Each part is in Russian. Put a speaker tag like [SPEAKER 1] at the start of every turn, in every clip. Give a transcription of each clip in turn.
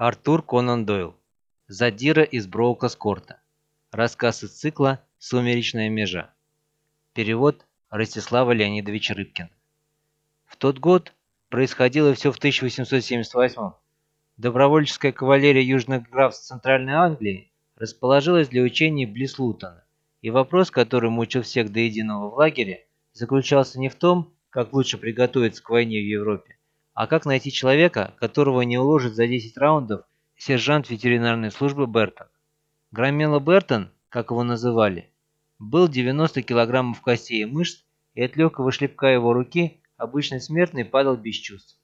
[SPEAKER 1] Артур Конан Дойл. Задира из Броука-Скорта. Рассказ из цикла «Сумеречная межа». Перевод Ростислава Леонидовича Рыбкина. В тот год происходило все в 1878 Добровольческая кавалерия южных графств Центральной Англии расположилась для учений близ Лутона, и вопрос, который мучил всех до единого в лагере, заключался не в том, как лучше приготовиться к войне в Европе, а как найти человека, которого не уложит за 10 раундов сержант ветеринарной службы Бертон? Громела Бертон, как его называли, был 90 килограммов костей и мышц, и от легкого шлепка его руки обычный смертный падал без чувств.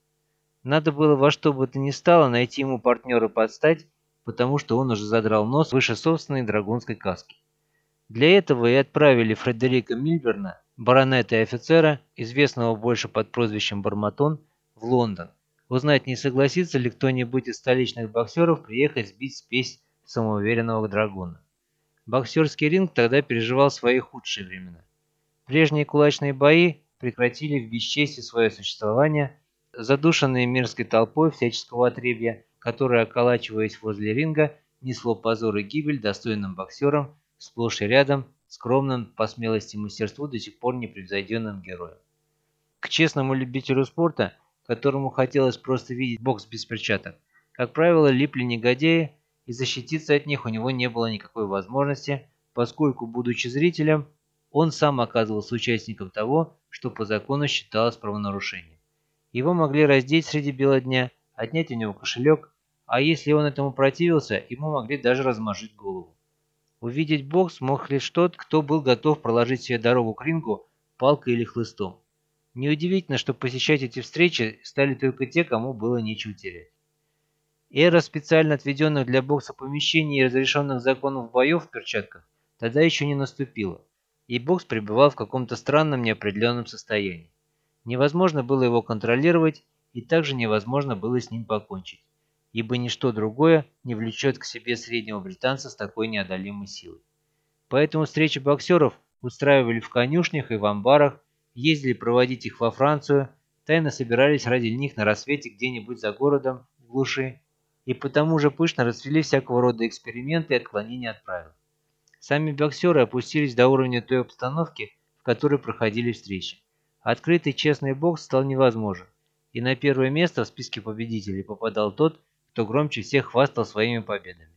[SPEAKER 1] Надо было во что бы то ни стало найти ему партнера подстать, потому что он уже задрал нос выше собственной драгунской каски. Для этого и отправили Фредерика Мильберна, баронета и офицера, известного больше под прозвищем Барматон, в Лондон, узнать, не согласится ли кто-нибудь из столичных боксеров приехать сбить спесь самоуверенного драгуна. Боксерский ринг тогда переживал свои худшие времена. Прежние кулачные бои прекратили в бесчестии свое существование, задушенные мирской толпой всяческого отребья, которое, околачиваясь возле ринга, несло позор и гибель достойным боксерам, сплошь и рядом, скромным по смелости и мастерству до сих пор непревзойденным героем. К честному любителю спорта которому хотелось просто видеть бокс без перчаток. Как правило, липли негодяи, и защититься от них у него не было никакой возможности, поскольку, будучи зрителем, он сам оказывался участником того, что по закону считалось правонарушением. Его могли раздеть среди бела дня, отнять у него кошелек, а если он этому противился, ему могли даже размажить голову. Увидеть бокс мог лишь тот, кто был готов проложить себе дорогу к рингу палкой или хлыстом. Неудивительно, что посещать эти встречи стали только те, кому было нечего терять. Эра специально отведенных для бокса помещений и разрешенных законов боев в перчатках тогда еще не наступила, и бокс пребывал в каком-то странном неопределенном состоянии. Невозможно было его контролировать, и также невозможно было с ним покончить, ибо ничто другое не влечет к себе среднего британца с такой неодолимой силой. Поэтому встречи боксеров устраивали в конюшнях и в амбарах, ездили проводить их во Францию, тайно собирались ради них на рассвете где-нибудь за городом, в глуши, и потому же пышно расцвели всякого рода эксперименты и отклонения от правил. Сами боксеры опустились до уровня той обстановки, в которой проходили встречи. Открытый честный бокс стал невозможен, и на первое место в списке победителей попадал тот, кто громче всех хвастал своими победами.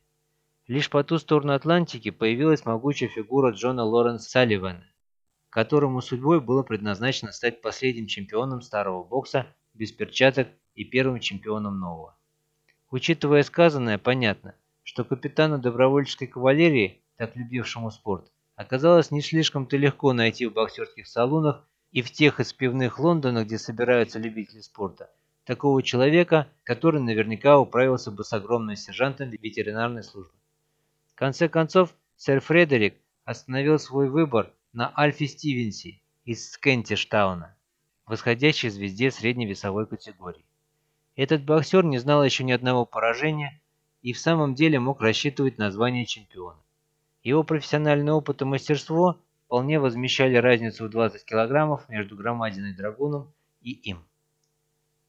[SPEAKER 1] Лишь по ту сторону Атлантики появилась могучая фигура Джона Лоренса Салливана, которому судьбой было предназначено стать последним чемпионом старого бокса без перчаток и первым чемпионом нового. Учитывая сказанное, понятно, что капитану добровольческой кавалерии, так любившему спорт, оказалось не слишком-то легко найти в боксерских салонах и в тех из пивных Лондона, где собираются любители спорта, такого человека, который наверняка управился бы с огромным сержантом ветеринарной службы. В конце концов, сэр Фредерик остановил свой выбор на Альфе Стивенси из Скентиштауна, восходящей звезде средней весовой категории. Этот боксер не знал еще ни одного поражения и в самом деле мог рассчитывать на звание чемпиона. Его профессиональный опыт и мастерство вполне возмещали разницу в 20 килограммов между громадиной драгуном и им.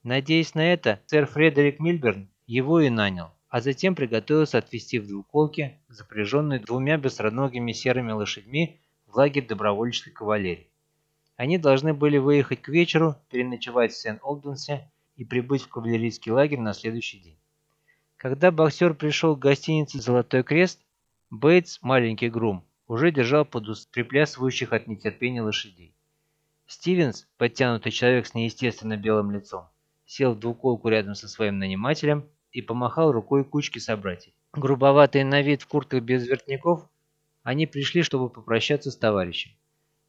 [SPEAKER 1] Надеясь на это, сэр Фредерик Мильберн его и нанял, а затем приготовился отвезти в двуколке, запряженной двумя быстроногими серыми лошадьми, в лагерь добровольческой кавалерии. Они должны были выехать к вечеру, переночевать в Сент-Олбансе и прибыть в кавалерийский лагерь на следующий день. Когда боксер пришел к гостинице «Золотой крест», Бейтс, маленький грум, уже держал под уст приплясывающих от нетерпения лошадей. Стивенс, подтянутый человек с неестественно белым лицом, сел в двуколку рядом со своим нанимателем и помахал рукой кучке собратьев. Грубоватые на вид в куртках без воротников они пришли, чтобы попрощаться с товарищем.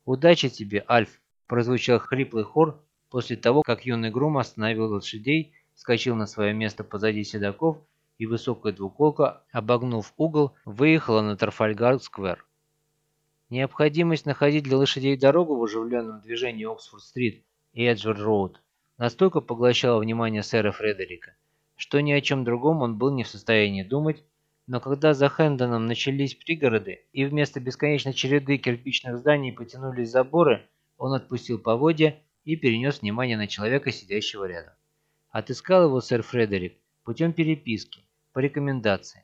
[SPEAKER 1] «Удачи тебе, Альф!» – прозвучал хриплый хор после того, как юный грум остановил лошадей, вскочил на свое место позади седаков и высокая двуколка, обогнув угол, выехала на Трафальгар-сквер. Необходимость находить для лошадей дорогу в оживленном движении Оксфорд-стрит и Эджвард-роуд настолько поглощала внимание сэра Фредерика, что ни о чем другом он был не в состоянии думать, но когда за Хэндоном начались пригороды, и вместо бесконечной череды кирпичных зданий потянулись заборы, он отпустил поводья и перенес внимание на человека, сидящего рядом. Отыскал его сэр Фредерик путем переписки, по рекомендации,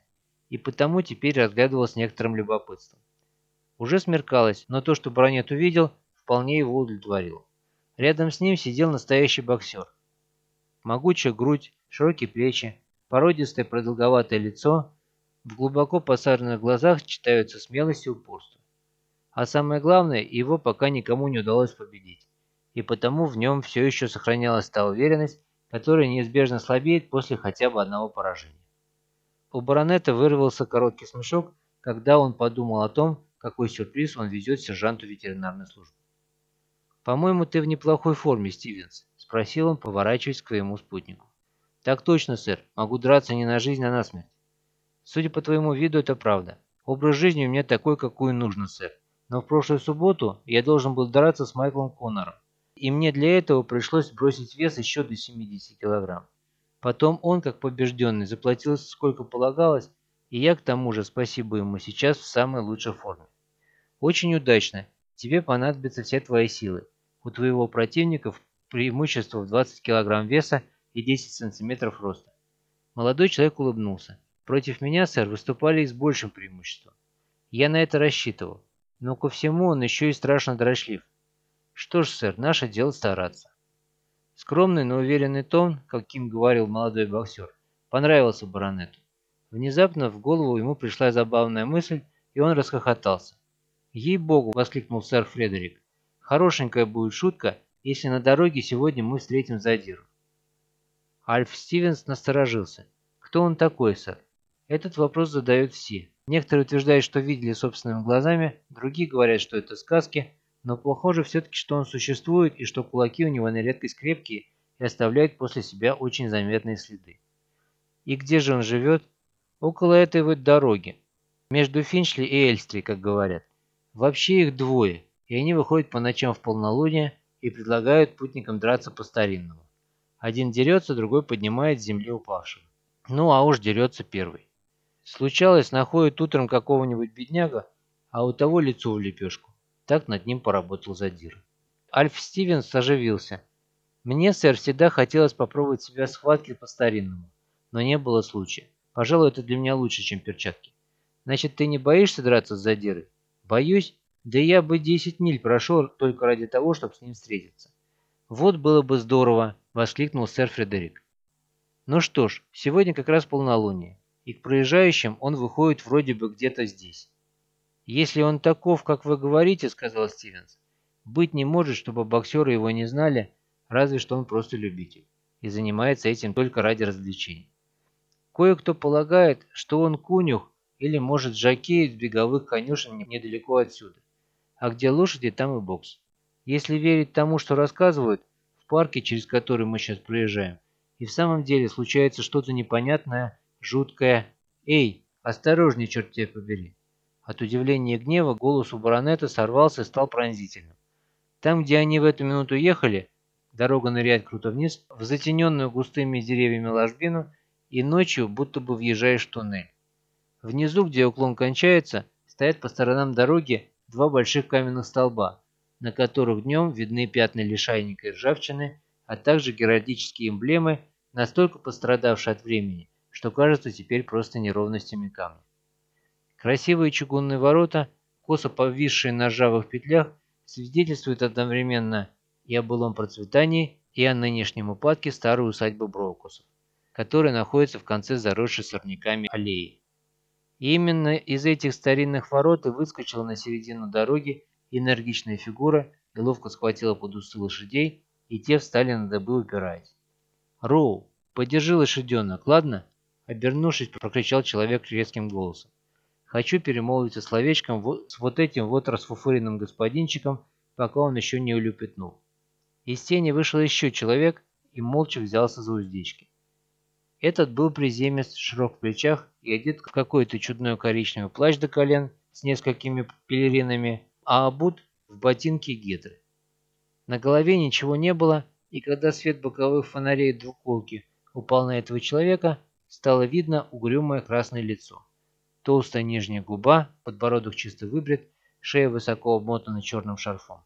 [SPEAKER 1] и потому теперь разглядывал с некоторым любопытством. Уже смеркалось, но то, что баронет увидел, вполне его удовлетворило. Рядом с ним сидел настоящий боксер. Могучая грудь, широкие плечи, породистое продолговатое лицо, в глубоко посаженных глазах читаются смелость и упорство. А самое главное, его пока никому не удалось победить, и потому в нем все еще сохранялась та уверенность, которая неизбежно слабеет после хотя бы одного поражения. У баронета вырвался короткий смешок, когда он подумал о том, какой сюрприз он везет сержанту ветеринарной службы. «По-моему, ты в неплохой форме, Стивенс», – спросил он, поворачиваясь к своему спутнику. «Так точно, сэр. Могу драться не на жизнь, а на смерть». «Судя по твоему виду, это правда. Образ жизни у меня такой, какой нужно, сэр. Но в прошлую субботу я должен был драться с Майклом Коннором. И мне для этого пришлось бросить вес еще до 70 килограмм. Потом он, как побежденный, заплатил сколько полагалось, и я к тому же, спасибо ему, сейчас в самой лучшей форме. Очень удачно. Тебе понадобятся все твои силы. У твоего противника преимущество в 20 килограмм веса и 10 сантиметров роста. Молодой человек улыбнулся. Против меня, сэр, выступали с большим преимуществом. Я на это рассчитывал. Но ко всему он еще и страшно дрошлив. Что ж, сэр, наше дело стараться. Скромный, но уверенный тон, каким говорил молодой боксер, понравился баронету. Внезапно в голову ему пришла забавная мысль, и он расхохотался. «Ей-богу!» – воскликнул сэр Фредерик. Хорошенькая будет шутка, если на дороге сегодня мы встретим задиру. Альф Стивенс насторожился. Кто он такой, сэр? Этот вопрос задают все. Некоторые утверждают, что видели собственными глазами, другие говорят, что это сказки, но похоже все-таки, что он существует и что кулаки у него на редкость крепкие и оставляют после себя очень заметные следы. И где же он живет? Около этой вот дороги. Между Финчли и Эльстри, как говорят. Вообще их двое, и они выходят по ночам в полнолуние и предлагают путникам драться по-старинному. Один дерется, другой поднимает с земли упавшего. Ну, а уж дерется первый. Случалось, находит утром какого-нибудь бедняга, а у того лицо в лепешку. Так над ним поработал задир. Альф Стивенс оживился. Мне, сэр, всегда хотелось попробовать себя в схватке по-старинному, но не было случая. Пожалуй, это для меня лучше, чем перчатки. Значит, ты не боишься драться с задирой? Боюсь, да я бы 10 миль прошел только ради того, чтобы с ним встретиться. Вот было бы здорово, воскликнул сэр Фредерик. Ну что ж, сегодня как раз полнолуние, и к проезжающим он выходит вроде бы где-то здесь. Если он таков, как вы говорите, сказал Стивенс, быть не может, чтобы боксеры его не знали, разве что он просто любитель и занимается этим только ради развлечений. Кое-кто полагает, что он кунюх или, может, жакей из беговых конюшен недалеко отсюда а где лошади, там и бокс. Если верить тому, что рассказывают, в парке, через который мы сейчас проезжаем, и в самом деле случается что-то непонятное, жуткое. «Эй, осторожней, черт тебя побери!» От удивления и гнева голос у баронета сорвался и стал пронзительным. Там, где они в эту минуту ехали, дорога ныряет круто вниз, в затененную густыми деревьями ложбину, и ночью будто бы въезжаешь в туннель. Внизу, где уклон кончается, стоят по сторонам дороги два больших каменных столба, на которых днем видны пятна лишайника и ржавчины, а также геральдические эмблемы, настолько пострадавшие от времени, что кажутся теперь просто неровностями камня. Красивые чугунные ворота, косо повисшие на ржавых петлях, свидетельствуют одновременно и о былом процветании, и о нынешнем упадке старой усадьбы Броукусов, которая находится в конце заросшей сорняками аллеи. И именно из этих старинных ворот и выскочила на середину дороги энергичная фигура и ловко схватила под усы лошадей, и те встали на добы, упираясь. «Роу, подержи лошаденок, ладно?» Обернувшись, прокричал человек резким голосом. «Хочу перемолвиться словечком вот, с вот этим вот расфуфыренным господинчиком, пока он еще не улюпетнул». Из тени вышел еще человек и молча взялся за уздечки. Этот был приземист, широк в плечах и одет в какой-то чудной коричневый плащ до колен с несколькими пелеринами, а обут в ботинки гетры. На голове ничего не было, и когда свет боковых фонарей двуколки упал на этого человека, стало видно угрюмое красное лицо. Толстая нижняя губа, подбородок чисто выбрит, шея высоко обмотана черным шарфом.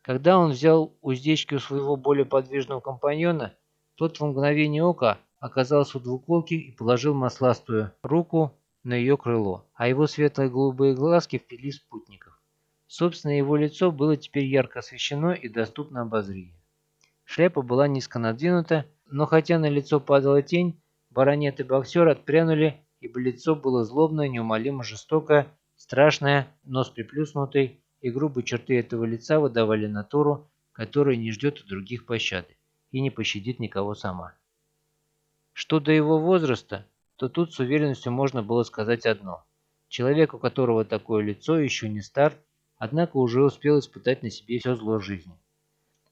[SPEAKER 1] Когда он взял уздечки у своего более подвижного компаньона, тот в мгновение ока оказался у двуколки и положил масластую руку на ее крыло, а его светлые голубые глазки впились спутников. Собственно, его лицо было теперь ярко освещено и доступно обозрению. Шляпа была низко надвинута, но хотя на лицо падала тень, баронет и боксер отпрянули, ибо лицо было злобное, неумолимо жестокое, страшное, нос приплюснутый, и грубые черты этого лица выдавали натуру, которая не ждет других пощады и не пощадит никого сама. Что до его возраста, то тут с уверенностью можно было сказать одно. Человек, у которого такое лицо, еще не стар, однако уже успел испытать на себе все зло жизни.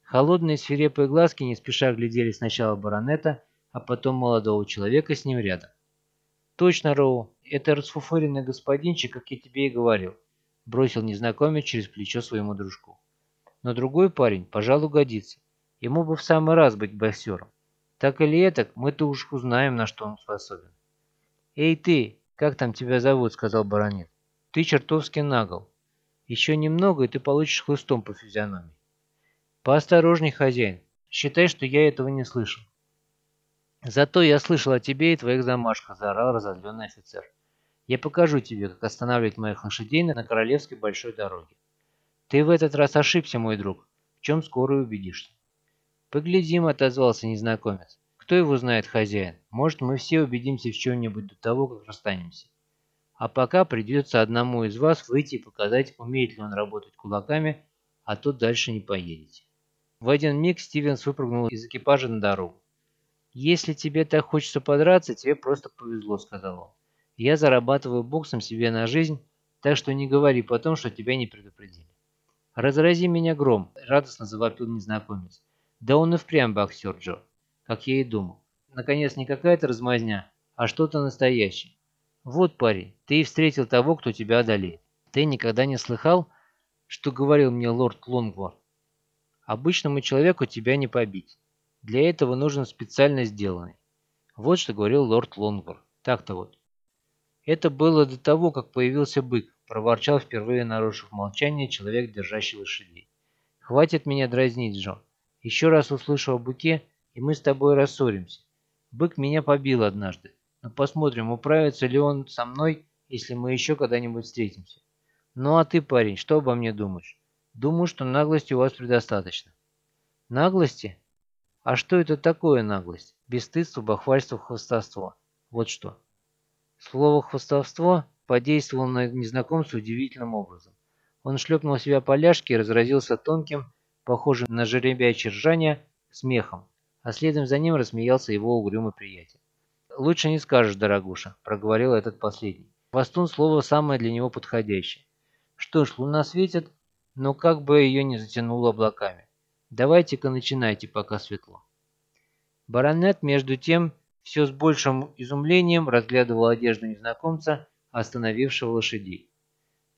[SPEAKER 1] Холодные свирепые глазки не спеша глядели сначала баронета, а потом молодого человека с ним рядом. «Точно, Роу, это расфуфыренный господинчик, как я тебе и говорил», бросил незнакомец через плечо своему дружку. «Но другой парень, пожалуй, годится. Ему бы в самый раз быть боксером. Так или это, мы-то уж узнаем, на что он способен». «Эй ты, как там тебя зовут?» — сказал баронет. «Ты чертовски нагл. Еще немного, и ты получишь хлыстом по физиономии». «Поосторожней, хозяин. Считай, что я этого не слышал». «Зато я слышал о тебе и твоих замашках», — заорал разозленный офицер. «Я покажу тебе, как останавливать моих лошадей на королевской большой дороге. Ты в этот раз ошибся, мой друг, в чем скоро убедишься». «Поглядим», — отозвался незнакомец. Кто его знает, хозяин? Может, мы все убедимся в чем-нибудь до того, как расстанемся. А пока придется одному из вас выйти и показать, умеет ли он работать кулаками, а то дальше не поедете. В один миг Стивенс выпрыгнул из экипажа на дорогу. «Если тебе так хочется подраться, тебе просто повезло», — сказал он. «Я зарабатываю боксом себе на жизнь, так что не говори потом, что тебя не предупредили». «Разрази меня гром», — радостно завопил незнакомец. «Да он и впрямь боксер, Джо как я и думал. Наконец, не какая-то размазня, а что-то настоящее. Вот, парень, ты и встретил того, кто тебя одолеет. Ты никогда не слыхал, что говорил мне лорд Лонгвор? Обычному человеку тебя не побить. Для этого нужен специально сделанный. Вот что говорил лорд Лонгвор. Так-то вот. Это было до того, как появился бык, проворчал впервые, нарушив молчание, человек, держащий лошадей. «Хватит меня дразнить, Джон. Еще раз услышу о быке, и мы с тобой рассоримся. Бык меня побил однажды, но посмотрим, управится ли он со мной, если мы еще когда-нибудь встретимся. Ну а ты, парень, что обо мне думаешь? Думаю, что наглости у вас предостаточно. Наглости? А что это такое наглость? Бесстыдство, бахвальство, хвостовство. Вот что. Слово «хвостовство» подействовало на незнакомца удивительным образом. Он шлепнул себя по ляжке и разразился тонким, похожим на жеребячье ржание, смехом а следом за ним рассмеялся его угрюмый приятель. «Лучше не скажешь, дорогуша», — проговорил этот последний. Хвостун слово самое для него подходящее. «Что ж, луна светит, но как бы ее не затянуло облаками. Давайте-ка начинайте, пока светло». Баронет, между тем, все с большим изумлением разглядывал одежду незнакомца, остановившего лошадей.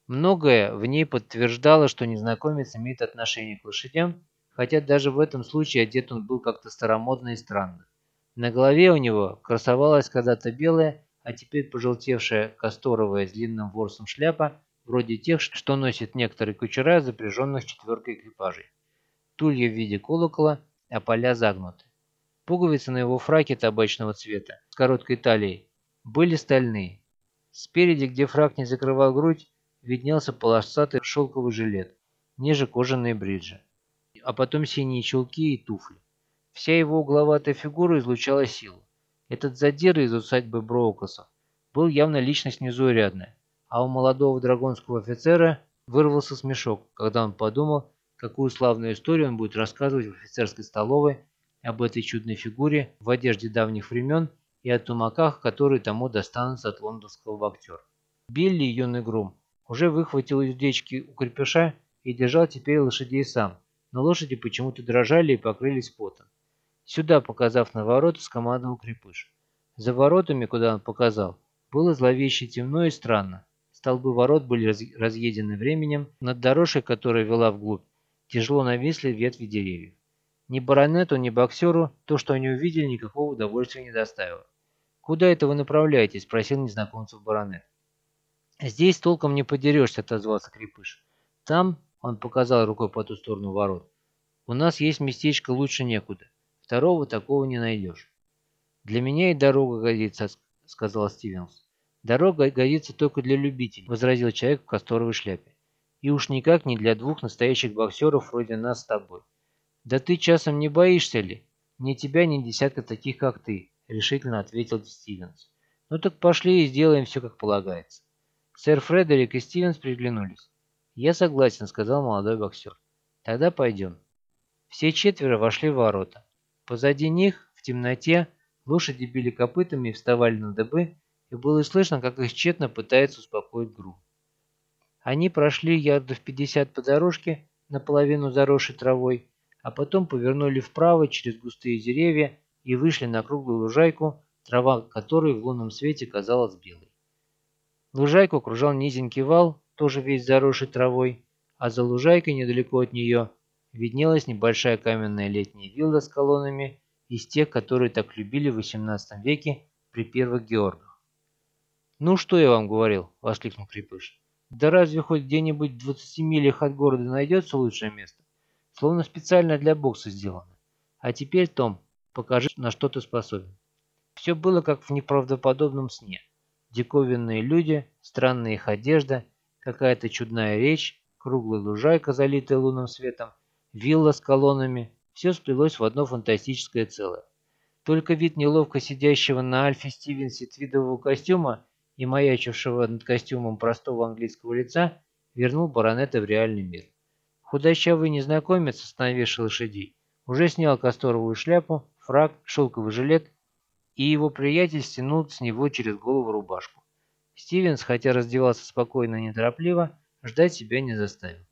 [SPEAKER 1] Многое в ней подтверждало, что незнакомец имеет отношение к лошадям, хотя даже в этом случае одет он был как-то старомодно и странно. На голове у него красовалась когда-то белая, а теперь пожелтевшая касторовая с длинным ворсом шляпа, вроде тех, что носят некоторые кучера, запряженных четверкой экипажей. Тулья в виде колокола, а поля загнуты. Пуговицы на его фраке табачного цвета, с короткой талией, были стальные. Спереди, где фрак не закрывал грудь, виднелся полосатый шелковый жилет, ниже кожаные бриджи а потом синие чулки и туфли. Вся его угловатая фигура излучала силу. Этот задира из усадьбы Броукаса был явно личность незаурядная, а у молодого драгонского офицера вырвался смешок, когда он подумал, какую славную историю он будет рассказывать в офицерской столовой об этой чудной фигуре в одежде давних времен и о тумаках, которые тому достанутся от лондонского бактера. Билли, юный грум, уже выхватил уздечки у крепеша и держал теперь лошадей сам, но лошади почему-то дрожали и покрылись потом. Сюда, показав на ворота, скомандовал крепыш. За воротами, куда он показал, было зловеще темно и странно. Столбы ворот были раз... разъедены временем, над дорожкой, которая вела вглубь, тяжело нависли ветви деревьев. Ни баронету, ни боксеру то, что они увидели, никакого удовольствия не доставило. «Куда это вы направляетесь?» – спросил незнакомцев баронет. «Здесь толком не подерешься», – отозвался крепыш. «Там он показал рукой по ту сторону ворот. «У нас есть местечко лучше некуда. Второго такого не найдешь». «Для меня и дорога годится», — сказал Стивенс. «Дорога годится только для любителей», — возразил человек в касторовой шляпе. «И уж никак не для двух настоящих боксеров вроде нас с тобой». «Да ты часом не боишься ли?» «Ни тебя, ни десятка таких, как ты», — решительно ответил Стивенс. «Ну так пошли и сделаем все, как полагается». Сэр Фредерик и Стивенс приглянулись. «Я согласен», — сказал молодой боксер. «Тогда пойдем». Все четверо вошли в ворота. Позади них, в темноте, лошади били копытами и вставали на дыбы, и было слышно, как их тщетно пытается успокоить Гру. Они прошли ярдов 50 по дорожке, наполовину заросшей травой, а потом повернули вправо через густые деревья и вышли на круглую лужайку, трава которой в лунном свете казалась белой. Лужайку окружал низенький вал, тоже весь заросший травой, а за лужайкой недалеко от нее виднелась небольшая каменная летняя вилла с колоннами из тех, которые так любили в XVIII веке при первых Георгах. «Ну, что я вам говорил?» – воскликнул Крепыш. «Да разве хоть где-нибудь в 20 милях от города найдется лучшее место? Словно специально для бокса сделано. А теперь, Том, покажи, на что ты способен». Все было как в неправдоподобном сне. Диковинные люди, странная их одежда, какая-то чудная речь, круглая лужайка, залитая лунным светом, вилла с колоннами – все сплелось в одно фантастическое целое. Только вид неловко сидящего на Альфе Стивенсе твидового костюма и маячившего над костюмом простого английского лица вернул баронета в реальный мир. Худощавый незнакомец, остановивший лошадей, уже снял касторовую шляпу, фраг, шелковый жилет, и его приятель стянул с него через голову рубашку. Стивенс, хотя раздевался спокойно и неторопливо, ждать себя не заставил.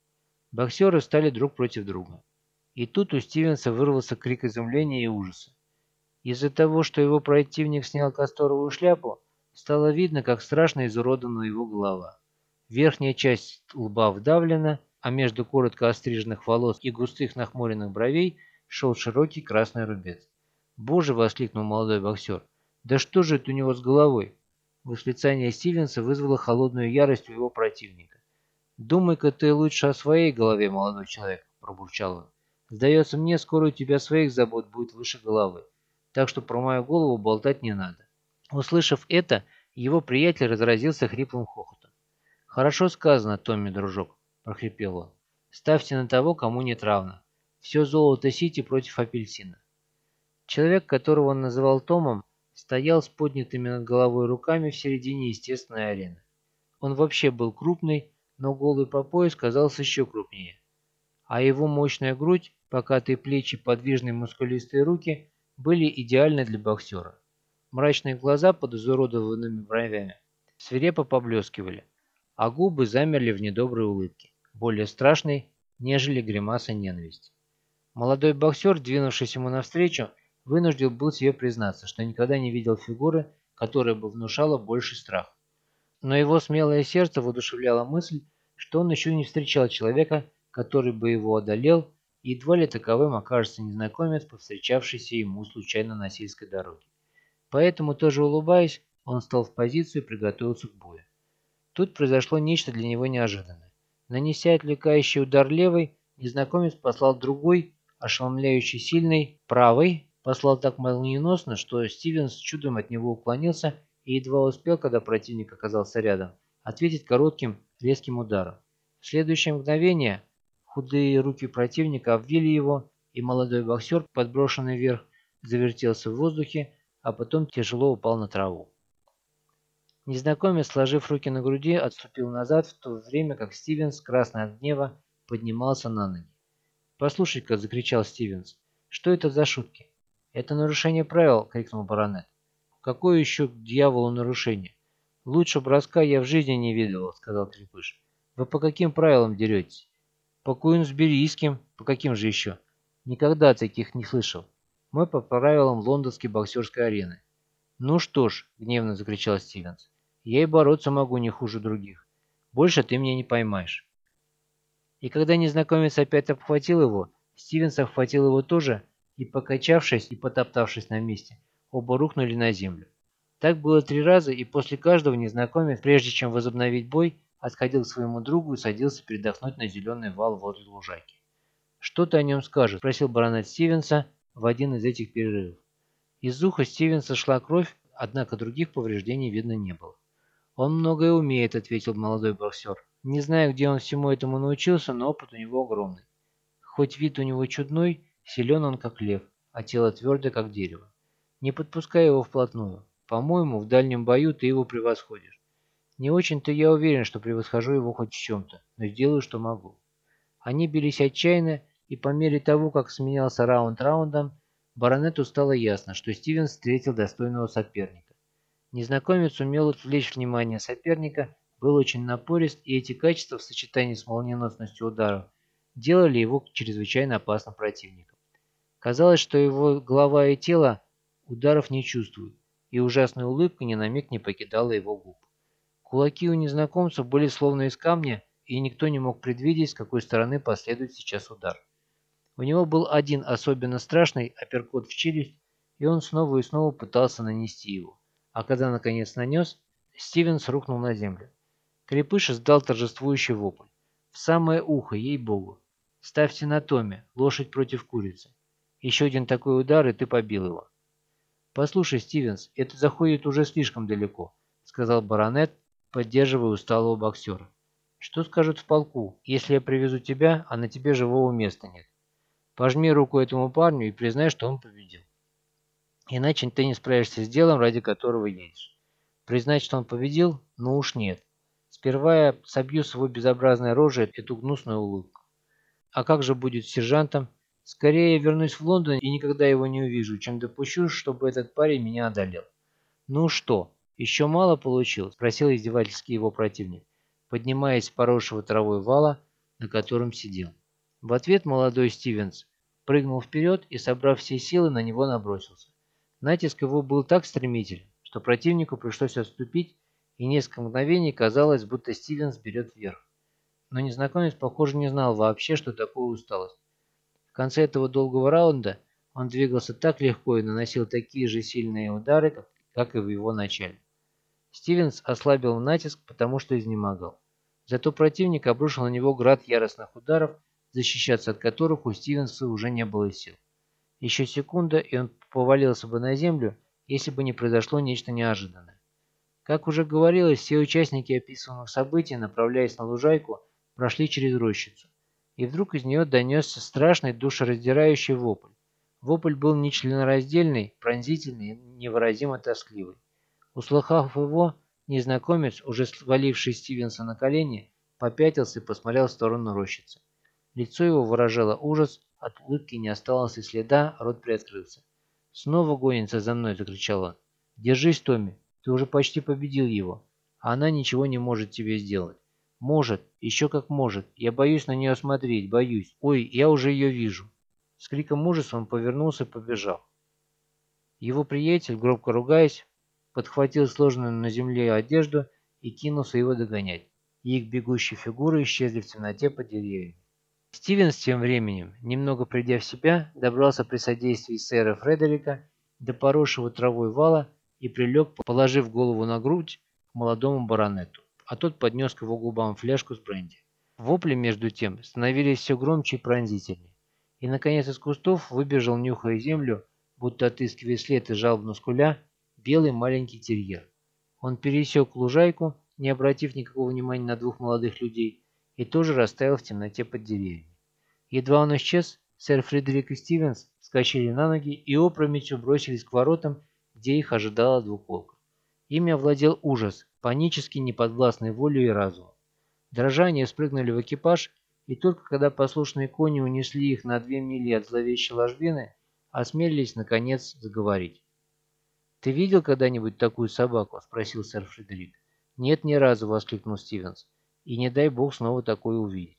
[SPEAKER 1] Боксеры стали друг против друга. И тут у Стивенса вырвался крик изумления и ужаса. Из-за того, что его противник снял касторовую шляпу, стало видно, как страшно изуродана его голова. Верхняя часть лба вдавлена, а между коротко остриженных волос и густых нахмуренных бровей шел широкий красный рубец. «Боже!» — воскликнул молодой боксер. «Да что же это у него с головой?» Восклицание Стивенса вызвало холодную ярость у его противника. «Думай-ка ты лучше о своей голове, молодой человек», — пробурчал он. Сдается мне, скоро у тебя своих забот будет выше головы, так что про мою голову болтать не надо». Услышав это, его приятель разразился хриплым хохотом. «Хорошо сказано, Томми, дружок», – прохрипел он. «Ставьте на того, кому нет равно. Все золото Сити против апельсина». Человек, которого он называл Томом, стоял с поднятыми над головой руками в середине естественной арены. Он вообще был крупный, но голый по пояс казался еще крупнее. А его мощная грудь Покатые плечи, подвижные мускулистые руки были идеальны для боксера. Мрачные глаза под изуродованными бровями свирепо поблескивали, а губы замерли в недоброй улыбке, более страшной, нежели гримаса ненависти. Молодой боксер, двинувшись ему навстречу, вынужден был себе признаться, что никогда не видел фигуры, которая бы внушала больший страх. Но его смелое сердце воодушевляло мысль, что он еще не встречал человека, который бы его одолел едва ли таковым окажется незнакомец, повстречавшийся ему случайно на сельской дороге. Поэтому, тоже улыбаясь, он встал в позицию и приготовился к бою. Тут произошло нечто для него неожиданное. Нанеся отвлекающий удар левой, незнакомец послал другой, ошеломляющий сильный, правый, послал так молниеносно, что Стивенс чудом от него уклонился и едва успел, когда противник оказался рядом, ответить коротким, резким ударом. В следующее мгновение Худые руки противника обвили его, и молодой боксер, подброшенный вверх, завертелся в воздухе, а потом тяжело упал на траву. Незнакомец, сложив руки на груди, отступил назад, в то время как Стивенс, красный от гнева, поднимался на ноги. «Послушай-ка», — закричал Стивенс, — «что это за шутки?» «Это нарушение правил», — крикнул баронет. «Какое еще к дьяволу нарушение?» «Лучше броска я в жизни не видел», — сказал Крепыш. «Вы по каким правилам деретесь?» По Куинсберийским, по каким же еще? Никогда таких не слышал. Мы по правилам лондонской боксерской арены. Ну что ж, гневно закричал Стивенс. Я и бороться могу не хуже других. Больше ты меня не поймаешь. И когда незнакомец опять обхватил его, Стивенс обхватил его тоже, и, покачавшись и потоптавшись на месте, оба рухнули на землю. Так было три раза, и после каждого незнакомец, прежде чем возобновить бой, отходил к своему другу и садился передохнуть на зеленый вал возле лужайки. «Что ты о нем скажешь?» – спросил баронет Стивенса в один из этих перерывов. Из уха Стивенса шла кровь, однако других повреждений видно не было. «Он многое умеет», — ответил молодой боксер. «Не знаю, где он всему этому научился, но опыт у него огромный. Хоть вид у него чудной, силен он как лев, а тело твердое как дерево. Не подпускай его вплотную. По-моему, в дальнем бою ты его превосходишь. Не очень-то я уверен, что превосхожу его хоть в чем-то, но сделаю, что могу». Они бились отчаянно, и по мере того, как сменялся раунд раундом, баронету стало ясно, что Стивенс встретил достойного соперника. Незнакомец умел отвлечь внимание соперника, был очень напорист, и эти качества в сочетании с молниеносностью ударов делали его чрезвычайно опасным противником. Казалось, что его голова и тело ударов не чувствуют, и ужасная улыбка ни на миг не покидала его губ. Кулаки у незнакомцев были словно из камня, и никто не мог предвидеть, с какой стороны последует сейчас удар. У него был один особенно страшный апперкот в челюсть, и он снова и снова пытался нанести его а когда наконец нанес, Стивенс рухнул на землю. Крепыш издал торжествующий вопль. В самое ухо, ей-богу. Ставьте на Томе, лошадь против курицы. Еще один такой удар, и ты побил его. «Послушай, Стивенс, это заходит уже слишком далеко», — сказал баронет, поддерживая усталого боксера. «Что скажут в полку, если я привезу тебя, а на тебе живого места нет? Пожми руку этому парню и признай, что он победил». Иначе ты не справишься с делом, ради которого едешь. Признать, что он победил? Ну уж нет. Сперва я собью с его безобразной рожей эту гнусную улыбку. А как же будет с сержантом? Скорее я вернусь в Лондон и никогда его не увижу, чем допущу, чтобы этот парень меня одолел. Ну что, еще мало получил? Спросил издевательский его противник, поднимаясь с поросшего травой вала, на котором сидел. В ответ молодой Стивенс прыгнул вперед и, собрав все силы, на него набросился. Натиск его был так стремителен, что противнику пришлось отступить, и несколько мгновений казалось, будто Стивенс берет вверх. Но незнакомец, похоже, не знал вообще, что такое усталость. В конце этого долгого раунда он двигался так легко и наносил такие же сильные удары, как и в его начале. Стивенс ослабил натиск, потому что изнемогал. Зато противник обрушил на него град яростных ударов, защищаться от которых у Стивенса уже не было сил. Еще секунда, и он повалился бы на землю, если бы не произошло нечто неожиданное. Как уже говорилось, все участники описанных событий, направляясь на лужайку, прошли через рощицу. И вдруг из нее донесся страшный душераздирающий вопль. Вопль был нечленораздельный, пронзительный и невыразимо тоскливый. Услыхав его, незнакомец, уже сваливший Стивенса на колени, попятился и посмотрел в сторону рощицы. Лицо его выражало ужас, от улыбки не осталось и следа, рот приоткрылся. «Снова гонится за мной!» – закричал он. «Держись, Томми, ты уже почти победил его, а она ничего не может тебе сделать. Может, еще как может. Я боюсь на нее смотреть, боюсь. Ой, я уже ее вижу». С криком ужаса он повернулся и побежал. Его приятель, громко ругаясь, подхватил сложенную на земле одежду и кинулся его догонять. Их бегущие фигуры исчезли в темноте под деревьями. Стивенс тем временем, немного придя в себя, добрался при содействии сэра Фредерика до поросшего травой вала и прилег, положив голову на грудь к молодому баронету, а тот поднес к его губам фляжку с бренди. Вопли, между тем, становились все громче и пронзительнее. И, наконец, из кустов выбежал, нюхая землю, будто отыскивая след и жалобно скуля, белый маленький терьер. Он пересек лужайку, не обратив никакого внимания на двух молодых людей, и тоже растаял в темноте под деревьями. Едва он исчез, сэр Фредерик и Стивенс вскочили на ноги и опрометью бросились к воротам, где их ожидала двуколка. Ими овладел ужас, панически неподвластной волей и разумом. Дрожание спрыгнули в экипаж, и только когда послушные кони унесли их на две мили от зловещей ложбины, осмелились, наконец, заговорить. «Ты видел когда-нибудь такую собаку?» – спросил сэр Фредерик. «Нет, ни разу», – воскликнул Стивенс и не дай бог снова такое увидеть.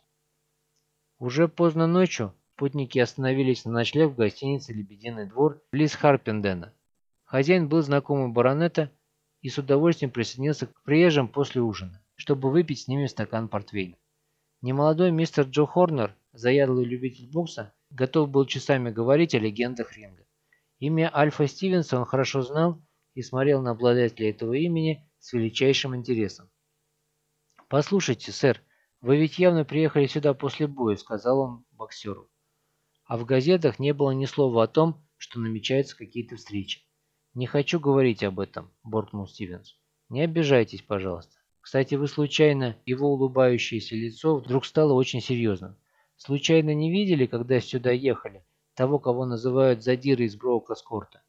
[SPEAKER 1] Уже поздно ночью путники остановились на ночлег в гостинице «Лебединый двор» близ Харпендена. Хозяин был знакомый баронета и с удовольствием присоединился к приезжим после ужина, чтобы выпить с ними стакан портвейна. Немолодой мистер Джо Хорнер, заядлый любитель бокса, готов был часами говорить о легендах ринга. Имя Альфа Стивенса он хорошо знал и смотрел на обладателя этого имени с величайшим интересом. «Послушайте, сэр, вы ведь явно приехали сюда после боя», — сказал он боксеру. А в газетах не было ни слова о том, что намечаются какие-то встречи. «Не хочу говорить об этом», – буркнул Стивенс. «Не обижайтесь, пожалуйста. Кстати, вы случайно, его улыбающееся лицо вдруг стало очень серьезным. Случайно не видели, когда сюда ехали, того, кого называют задирой из Броука-Скорта?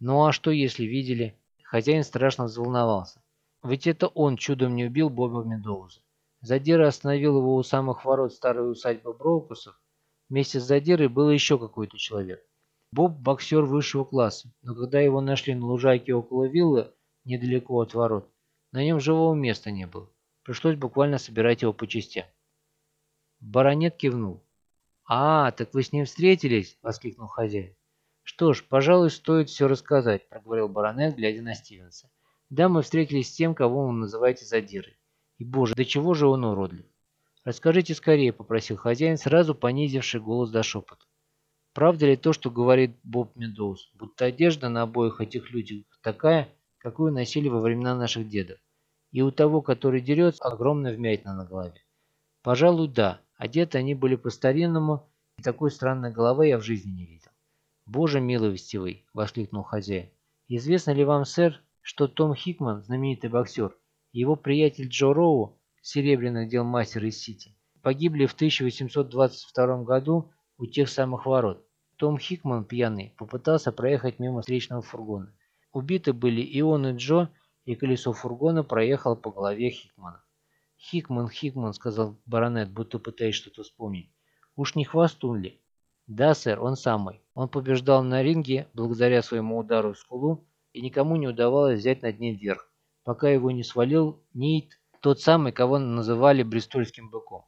[SPEAKER 1] Ну а что, если видели? Хозяин страшно взволновался. Ведь это он чудом не убил Боба Медоуза. Задира остановил его у самых ворот старой усадьбы Броукусов. Вместе с Задирой был еще какой-то человек. Боб – боксер высшего класса, но когда его нашли на лужайке около виллы, недалеко от ворот, на нем живого места не было. Пришлось буквально собирать его по частям. Баронет кивнул. «А, так вы с ним встретились?» – воскликнул хозяин. «Что ж, пожалуй, стоит все рассказать», – проговорил баронет, глядя на Стивенса. «Да, мы встретились с тем, кого вы называете задирой. И, боже, до чего же он уродлив?» «Расскажите скорее», – попросил хозяин, сразу понизивший голос до шепота. «Правда ли то, что говорит Боб Медоуз, будто одежда на обоих этих людях такая, какую носили во времена наших дедов. И у того, который дерется, огромная вмятина на голове. Пожалуй, да. Одеты они были по-старинному, и такой странной головы я в жизни не видел. «Боже милостивый!» – воскликнул хозяин. «Известно ли вам, сэр, что Том Хикман, знаменитый боксер, и его приятель Джо Роу, серебряный дел мастер из Сити, погибли в 1822 году у тех самых ворот? Том Хикман, пьяный, попытался проехать мимо встречного фургона. Убиты были и он, и Джо, и колесо фургона проехало по голове Хикмана. «Хикман, Хикман», — сказал баронет, будто пытаясь что-то вспомнить. «Уж не хвостун ли?» «Да, сэр, он самый. Он побеждал на ринге благодаря своему удару в скулу, и никому не удавалось взять над ним верх, пока его не свалил Нейт, тот самый, кого называли брестольским быком».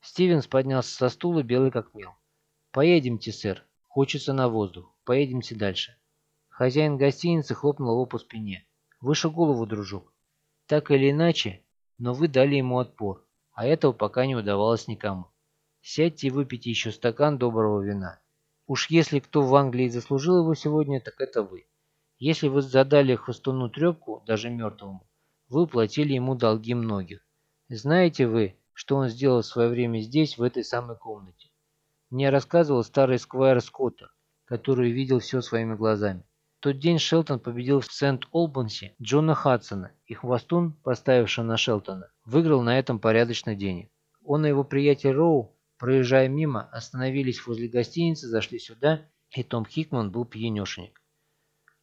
[SPEAKER 1] Стивенс поднялся со стула, белый как мел. «Поедемте, сэр. Хочется на воздух. Поедемте дальше». Хозяин гостиницы хлопнул его по спине. «Выше голову, дружок. Так или иначе, но вы дали ему отпор, а этого пока не удавалось никому. Сядьте и выпейте еще стакан доброго вина. Уж если кто в Англии заслужил его сегодня, так это вы. Если вы задали хвостуну трепку, даже мертвому, вы платили ему долги многих. Знаете вы, что он сделал в свое время здесь, в этой самой комнате? Мне рассказывал старый сквайр Скотта, который видел все своими глазами тот день Шелтон победил в Сент-Олбансе Джона Хадсона, и Хвостун, поставивший на Шелтона, выиграл на этом порядочно денег. Он и его приятель Роу, проезжая мимо, остановились возле гостиницы, зашли сюда, и Том Хикман был пьянешенек.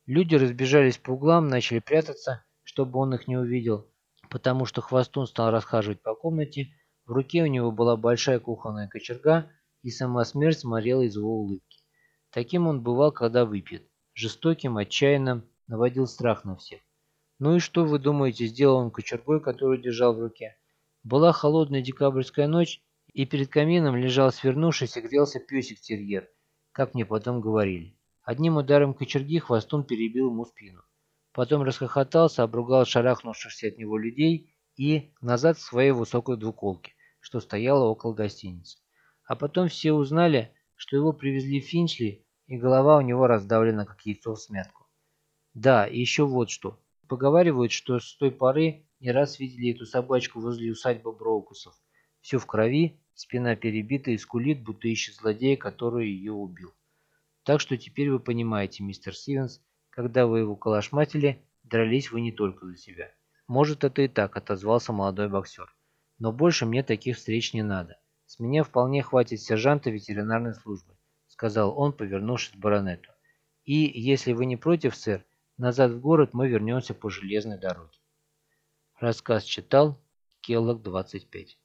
[SPEAKER 1] Люди разбежались по углам, начали прятаться, чтобы он их не увидел, потому что Хвостун стал расхаживать по комнате, в руке у него была большая кухонная кочерга, и сама смерть смотрела из его улыбки. Таким он бывал, когда выпьет жестоким, отчаянным, наводил страх на всех. Ну и что, вы думаете, сделал он кочергой, которую держал в руке? Была холодная декабрьская ночь, и перед камином лежал свернувшись и грелся песик-терьер, как мне потом говорили. Одним ударом кочерги хвостун перебил ему спину. Потом расхохотался, обругал шарахнувшихся от него людей и назад в своей высокой двуколке, что стояла около гостиницы. А потом все узнали, что его привезли в Финчли и голова у него раздавлена, как яйцо в смятку. Да, и еще вот что. Поговаривают, что с той поры не раз видели эту собачку возле усадьбы Броукусов. Все в крови, спина перебита и скулит, будто ищет злодея, который ее убил. Так что теперь вы понимаете, мистер Стивенс, когда вы его калашматили, дрались вы не только за себя. Может, это и так, отозвался молодой боксер. Но больше мне таких встреч не надо. С меня вполне хватит сержанта ветеринарной службы сказал он, повернувшись к баронету. «И, если вы не против, сэр, назад в город мы вернемся по железной дороге». Рассказ читал Келлог 25.